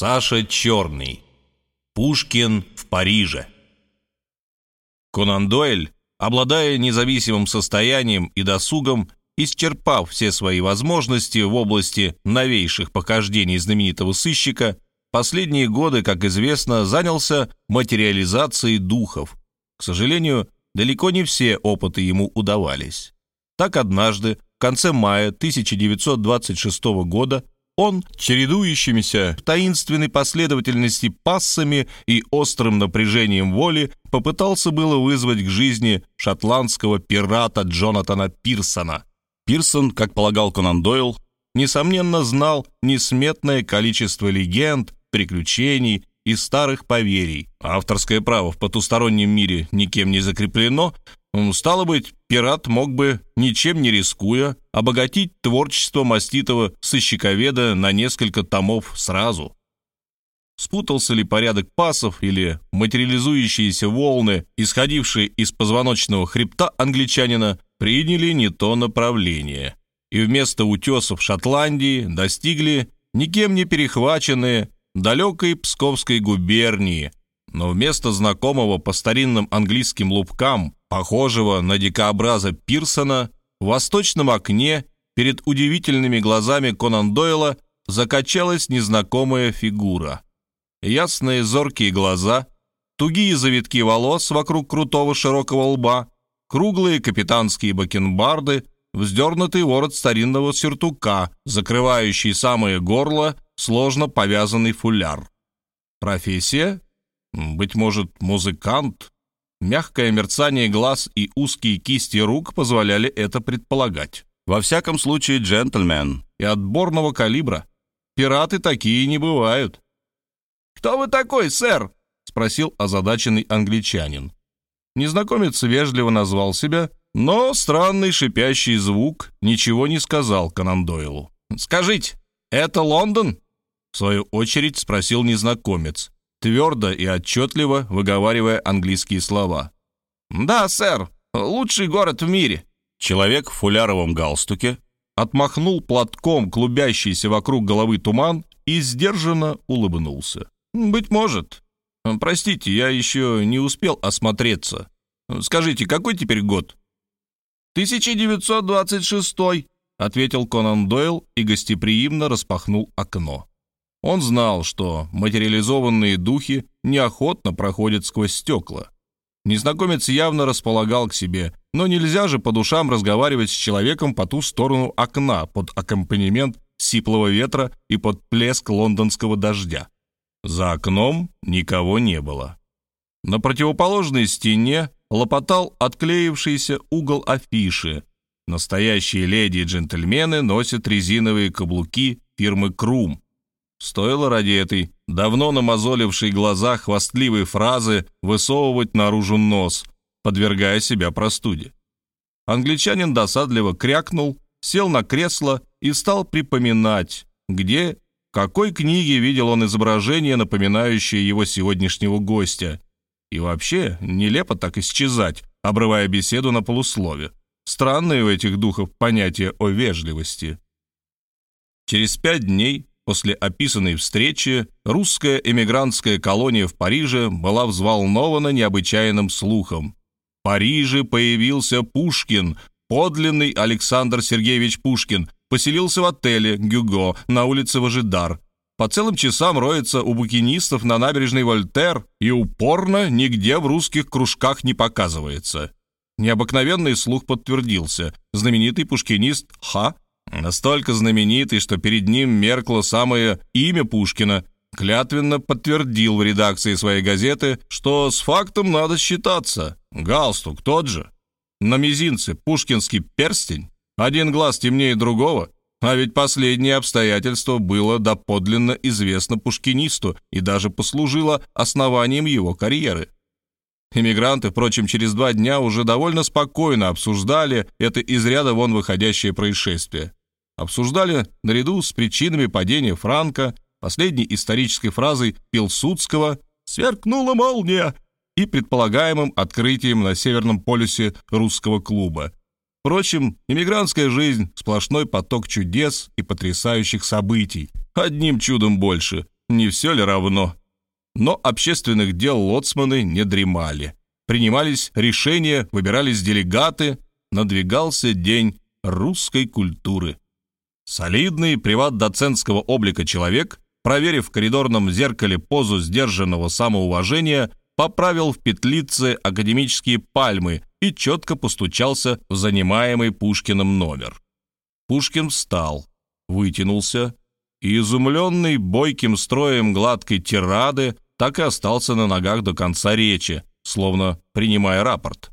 Саша Черный. Пушкин в Париже. Конан Дойль, обладая независимым состоянием и досугом, исчерпав все свои возможности в области новейших похождений знаменитого сыщика, последние годы, как известно, занялся материализацией духов. К сожалению, далеко не все опыты ему удавались. Так однажды, в конце мая 1926 года, он, чередующимися таинственной последовательности пассами и острым напряжением воли, попытался было вызвать к жизни шотландского пирата Джонатана Пирсона. Пирсон, как полагал Конан Дойл, несомненно знал несметное количество легенд, приключений и старых поверий. Авторское право в потустороннем мире никем не закреплено, Стало быть, пират мог бы, ничем не рискуя, обогатить творчество маститого сыщиковеда на несколько томов сразу. Спутался ли порядок пасов или материализующиеся волны, исходившие из позвоночного хребта англичанина, приняли не то направление, и вместо утесов Шотландии достигли никем не перехваченные далекой Псковской губернии, но вместо знакомого по старинным английским лубкам похожего на дикообраза Пирсона, в восточном окне перед удивительными глазами Конан Дойла закачалась незнакомая фигура. Ясные зоркие глаза, тугие завитки волос вокруг крутого широкого лба, круглые капитанские бакенбарды, вздернутый ворот старинного сюртука, закрывающий самое горло, сложно повязанный фуляр. Профессия? Быть может, музыкант, Мягкое мерцание глаз и узкие кисти рук позволяли это предполагать. Во всяком случае, джентльмен и отборного калибра. Пираты такие не бывают. «Кто вы такой, сэр?» — спросил озадаченный англичанин. Незнакомец вежливо назвал себя, но странный шипящий звук ничего не сказал Конан Дойлу. «Скажите, это Лондон?» В свою очередь спросил незнакомец, твердо и отчетливо выговаривая английские слова. «Да, сэр, лучший город в мире». Человек в фуляровом галстуке отмахнул платком клубящийся вокруг головы туман и сдержанно улыбнулся. «Быть может. Простите, я еще не успел осмотреться. Скажите, какой теперь год?» «1926», — ответил Конан Дойл и гостеприимно распахнул окно. Он знал, что материализованные духи неохотно проходят сквозь стекла. Незнакомец явно располагал к себе, но нельзя же по душам разговаривать с человеком по ту сторону окна под аккомпанемент сиплого ветра и под плеск лондонского дождя. За окном никого не было. На противоположной стене лопотал отклеившийся угол афиши. Настоящие леди и джентльмены носят резиновые каблуки фирмы «Крум», Стоило ради этой давно намазолившей глаза хвастливой фразы высовывать наружу нос, подвергая себя простуде. Англичанин досадливо крякнул, сел на кресло и стал припоминать, где, в какой книге видел он изображение, напоминающее его сегодняшнего гостя. И вообще, нелепо так исчезать, обрывая беседу на полуслове. Странные у этих духов понятия о вежливости. Через пять дней После описанной встречи русская эмигрантская колония в Париже была взволнована необычайным слухом. В Париже появился Пушкин, подлинный Александр Сергеевич Пушкин, поселился в отеле «Гюго» на улице Важидар. По целым часам роется у букинистов на набережной Вольтер и упорно нигде в русских кружках не показывается. Необыкновенный слух подтвердился. Знаменитый пушкинист Ха Настолько знаменитый, что перед ним меркло самое имя Пушкина, клятвенно подтвердил в редакции своей газеты, что с фактом надо считаться. Галстук тот же. На мизинце пушкинский перстень. Один глаз темнее другого. А ведь последнее обстоятельство было доподлинно известно пушкинисту и даже послужило основанием его карьеры. Иммигранты, впрочем, через два дня уже довольно спокойно обсуждали это из ряда вон выходящее происшествие обсуждали наряду с причинами падения Франка, последней исторической фразой Пилсудского «сверкнула молния» и предполагаемым открытием на Северном полюсе русского клуба. Впрочем, иммигрантская жизнь – сплошной поток чудес и потрясающих событий. Одним чудом больше. не все ли равно? Но общественных дел лоцманы не дремали. Принимались решения, выбирались делегаты, надвигался день русской культуры. Солидный приват-доцентского облика человек, проверив в коридорном зеркале позу сдержанного самоуважения, поправил в петлице академические пальмы и четко постучался в занимаемый Пушкиным номер. Пушкин встал, вытянулся и, изумленный бойким строем гладкой тирады, так и остался на ногах до конца речи, словно принимая рапорт.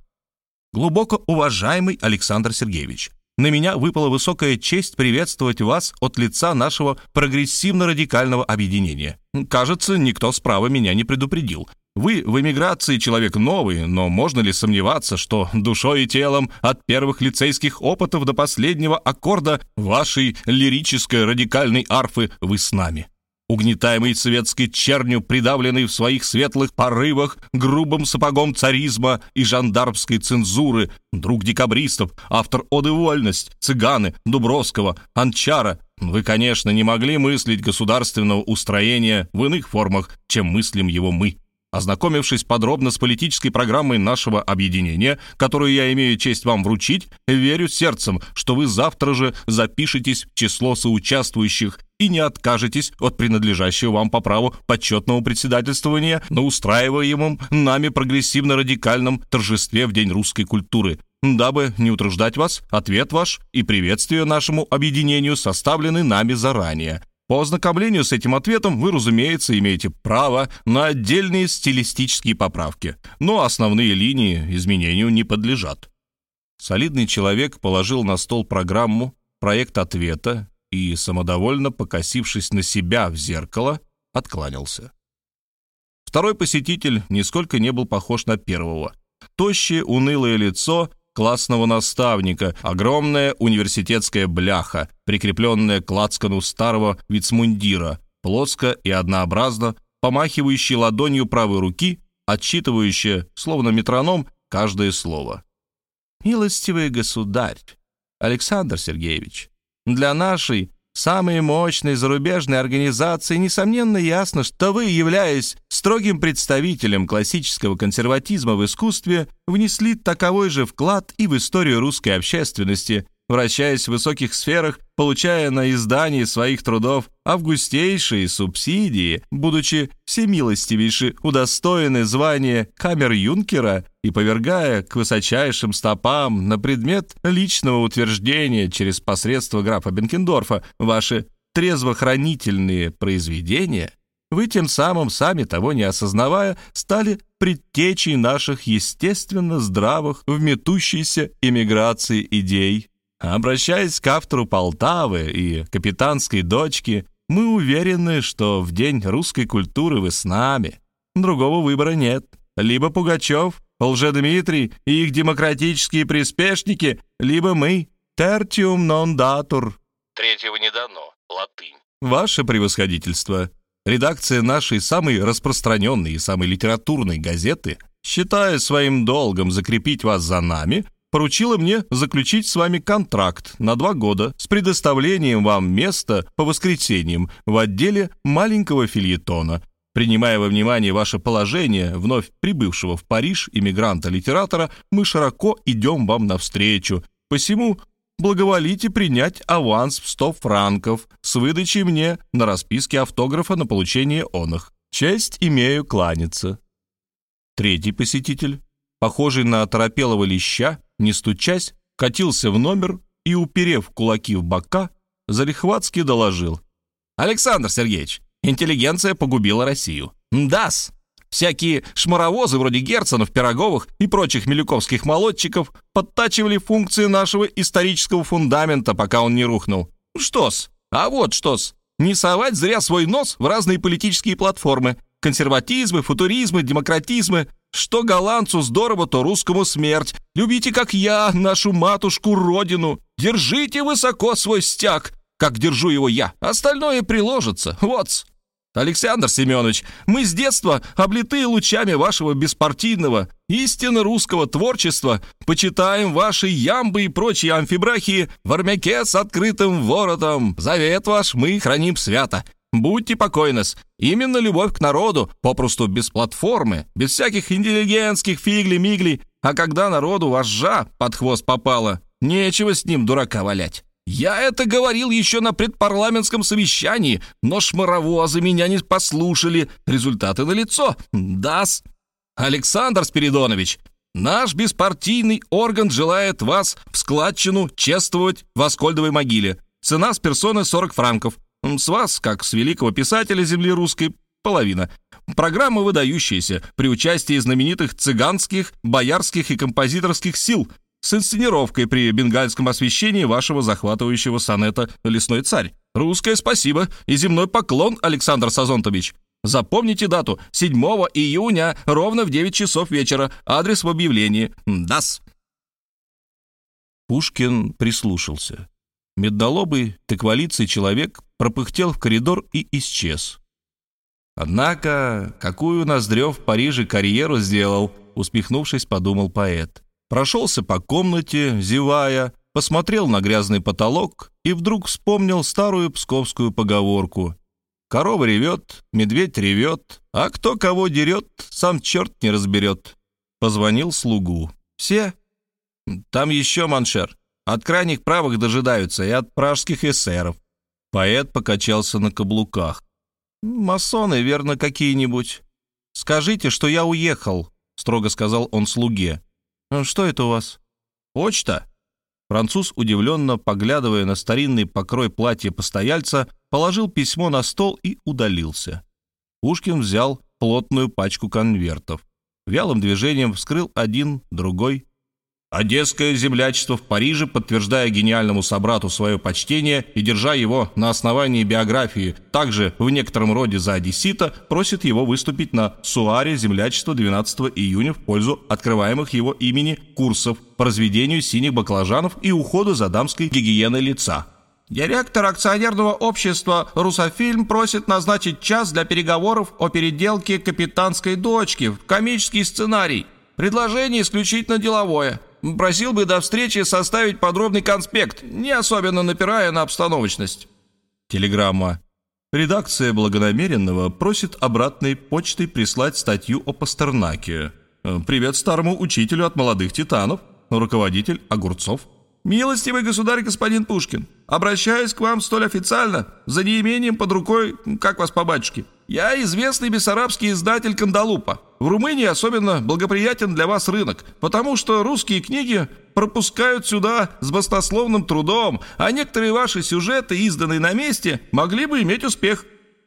«Глубоко уважаемый Александр Сергеевич, на меня выпала высокая честь приветствовать вас от лица нашего прогрессивно-радикального объединения. Кажется, никто справа меня не предупредил. Вы в эмиграции человек новый, но можно ли сомневаться, что душой и телом от первых лицейских опытов до последнего аккорда вашей лирической радикальной арфы вы с нами? Угнетаемый светской чернью, придавленный в своих светлых порывах грубым сапогом царизма и жандармской цензуры, друг декабристов, автор «Оды вольность», «Цыганы», Дубровского, Анчара, вы, конечно, не могли мыслить государственного устроения в иных формах, чем мыслим его мы. Ознакомившись подробно с политической программой нашего объединения, которую я имею честь вам вручить, верю сердцем, что вы завтра же запишетесь в число соучаствующих и не откажетесь от принадлежащего вам по праву почетного председательствования на устраиваемом нами прогрессивно-радикальном торжестве в День русской культуры, дабы не утруждать вас, ответ ваш и приветствие нашему объединению составлены нами заранее. По ознакомлению с этим ответом вы, разумеется, имеете право на отдельные стилистические поправки, но основные линии изменению не подлежат. Солидный человек положил на стол программу, проект ответа и, самодовольно покосившись на себя в зеркало, откланялся. Второй посетитель нисколько не был похож на первого. Тощее, унылое лицо классного наставника, огромная университетская бляха, прикрепленная к лацкану старого вицмундира, плоско и однообразно, помахивающая ладонью правой руки, отсчитывающая, словно метроном, каждое слово. «Милостивый государь, Александр Сергеевич, для нашей самой мощной зарубежной организации, несомненно, ясно, что вы, являясь строгим представителем классического консерватизма в искусстве, внесли таковой же вклад и в историю русской общественности, вращаясь в высоких сферах, получая на издании своих трудов августейшие субсидии, будучи всемилостивейше удостоены звания камер-юнкера и повергая к высочайшим стопам на предмет личного утверждения через посредство графа Бенкендорфа ваши трезвохранительные произведения, вы тем самым, сами того не осознавая, стали предтечей наших естественно здравых в метущейся эмиграции идей. Обращаясь к автору Полтавы и капитанской дочке, мы уверены, что в день русской культуры вы с нами. Другого выбора нет. Либо Пугачев, Лжедмитрий и их демократические приспешники, либо мы. Tertium non datur. Третьего не дано. Латынь. Ваше превосходительство. Редакция нашей самой распространенной и самой литературной газеты, считая своим долгом закрепить вас за нами, поручила мне заключить с вами контракт на два года с предоставлением вам места по воскресеньям в отделе маленького фильетона. Принимая во внимание ваше положение, вновь прибывшего в Париж иммигранта-литератора, мы широко идем вам навстречу. Посему благоволите принять аванс в 100 франков с выдачей мне на расписке автографа на получение оных. Честь имею кланяться. Третий посетитель, похожий на оторопелого леща, не стучась, катился в номер и, уперев кулаки в бока, залихватски доложил. «Александр Сергеевич, интеллигенция погубила Россию. Дас! Всякие шмаровозы вроде Герценов, Пироговых и прочих милюковских молодчиков подтачивали функции нашего исторического фундамента, пока он не рухнул. Что-с? А вот что-с. Не совать зря свой нос в разные политические платформы. Консерватизмы, футуризмы, демократизмы, что голландцу здорово, то русскому смерть. Любите, как я, нашу матушку-родину. Держите высоко свой стяг, как держу его я. Остальное приложится. Вот. Александр Семенович, мы с детства, облитые лучами вашего беспартийного, истинно русского творчества, почитаем ваши ямбы и прочие амфибрахии в армяке с открытым воротом. Завет ваш мы храним свято. Будьте покойны Именно любовь к народу, попросту без платформы, без всяких интеллигентских фигли-мигли. А когда народу вожжа под хвост попала, нечего с ним дурака валять. Я это говорил еще на предпарламентском совещании, но шмаровозы меня не послушали. Результаты налицо. Дас. Александр Спиридонович, наш беспартийный орган желает вас в складчину чествовать в Аскольдовой могиле. Цена с персоны 40 франков. С вас, как с великого писателя земли русской, половина. Программа выдающаяся при участии знаменитых цыганских, боярских и композиторских сил – с инсценировкой при бенгальском освещении вашего захватывающего сонета «Лесной царь». Русское спасибо и земной поклон, Александр Сазонтович. Запомните дату. 7 июня, ровно в 9 часов вечера. Адрес в объявлении. ДАС. Пушкин прислушался. Меднолобый, тыкволицый человек пропыхтел в коридор и исчез. «Однако, какую Ноздрев в Париже карьеру сделал?» усмехнувшись, подумал поэт. Прошелся по комнате, зевая, посмотрел на грязный потолок и вдруг вспомнил старую псковскую поговорку. «Корова ревет, медведь ревет, а кто кого дерет, сам черт не разберет». Позвонил слугу. «Все?» «Там еще маншер. От крайних правых дожидаются и от пражских эсеров». Поэт покачался на каблуках. «Масоны, верно, какие-нибудь?» «Скажите, что я уехал», — строго сказал он слуге. «А «Что это у вас?» «Почта». Француз, удивленно поглядывая на старинный покрой платья постояльца, положил письмо на стол и удалился. Пушкин взял плотную пачку конвертов. Вялым движением вскрыл один, другой, Одесское землячество в Париже, подтверждая гениальному собрату свое почтение и держа его на основании биографии, также в некотором роде за одессита, просит его выступить на Суаре землячества 12 июня в пользу открываемых его имени курсов по разведению синих баклажанов и уходу за дамской гигиеной лица. Директор акционерного общества «Русофильм» просит назначить час для переговоров о переделке капитанской дочки в комический сценарий. Предложение исключительно деловое. Просил бы до встречи составить подробный конспект, не особенно напирая на обстановочность. Телеграмма. Редакция Благонамеренного просит обратной почтой прислать статью о Пастернаке. Привет старому учителю от молодых титанов, руководитель Огурцов. «Милостивый государь господин Пушкин, обращаюсь к вам столь официально, за неимением под рукой, как вас по батюшке. Я известный бессарабский издатель «Кандалупа». В Румынии особенно благоприятен для вас рынок, потому что русские книги пропускают сюда с баснословным трудом, а некоторые ваши сюжеты, изданные на месте, могли бы иметь успех.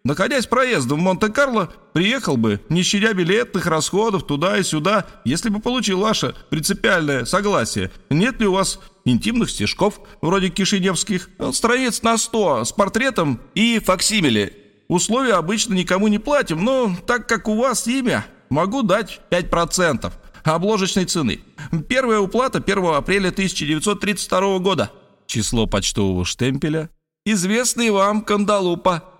Находясь проездом в Монте-Карло, приехал бы, не щадя билетных расходов туда и сюда, если бы получил ваше принципиальное согласие. Нет ли у вас интимных стежков, вроде кишиневских, страниц на сто с портретом и факсимиле? Условия обычно никому не платим, но так как у вас имя, могу дать 5% обложечной цены. Первая уплата 1 апреля 1932 года. Число почтового штемпеля. Известный вам Кандалупа.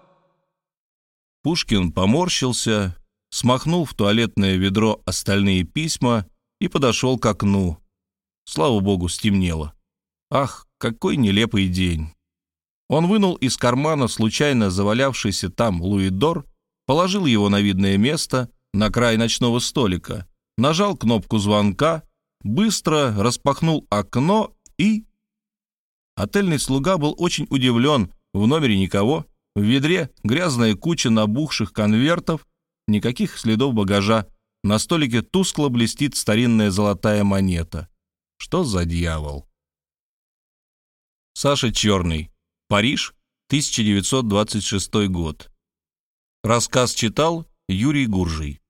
Пушкин поморщился, смахнул в туалетное ведро остальные письма и подошел к окну. Слава богу, стемнело. Ах, какой нелепый день. Он вынул из кармана случайно завалявшийся там луидор, положил его на видное место, на край ночного столика, нажал кнопку звонка, быстро распахнул окно и... Отельный слуга был очень удивлен, в номере никого, в ведре грязная куча набухших конвертов, никаких следов багажа. На столике тускло блестит старинная золотая монета. Что за дьявол? Саша Черный. Париж, 1926 год. Рассказ читал Юрий Гуржий.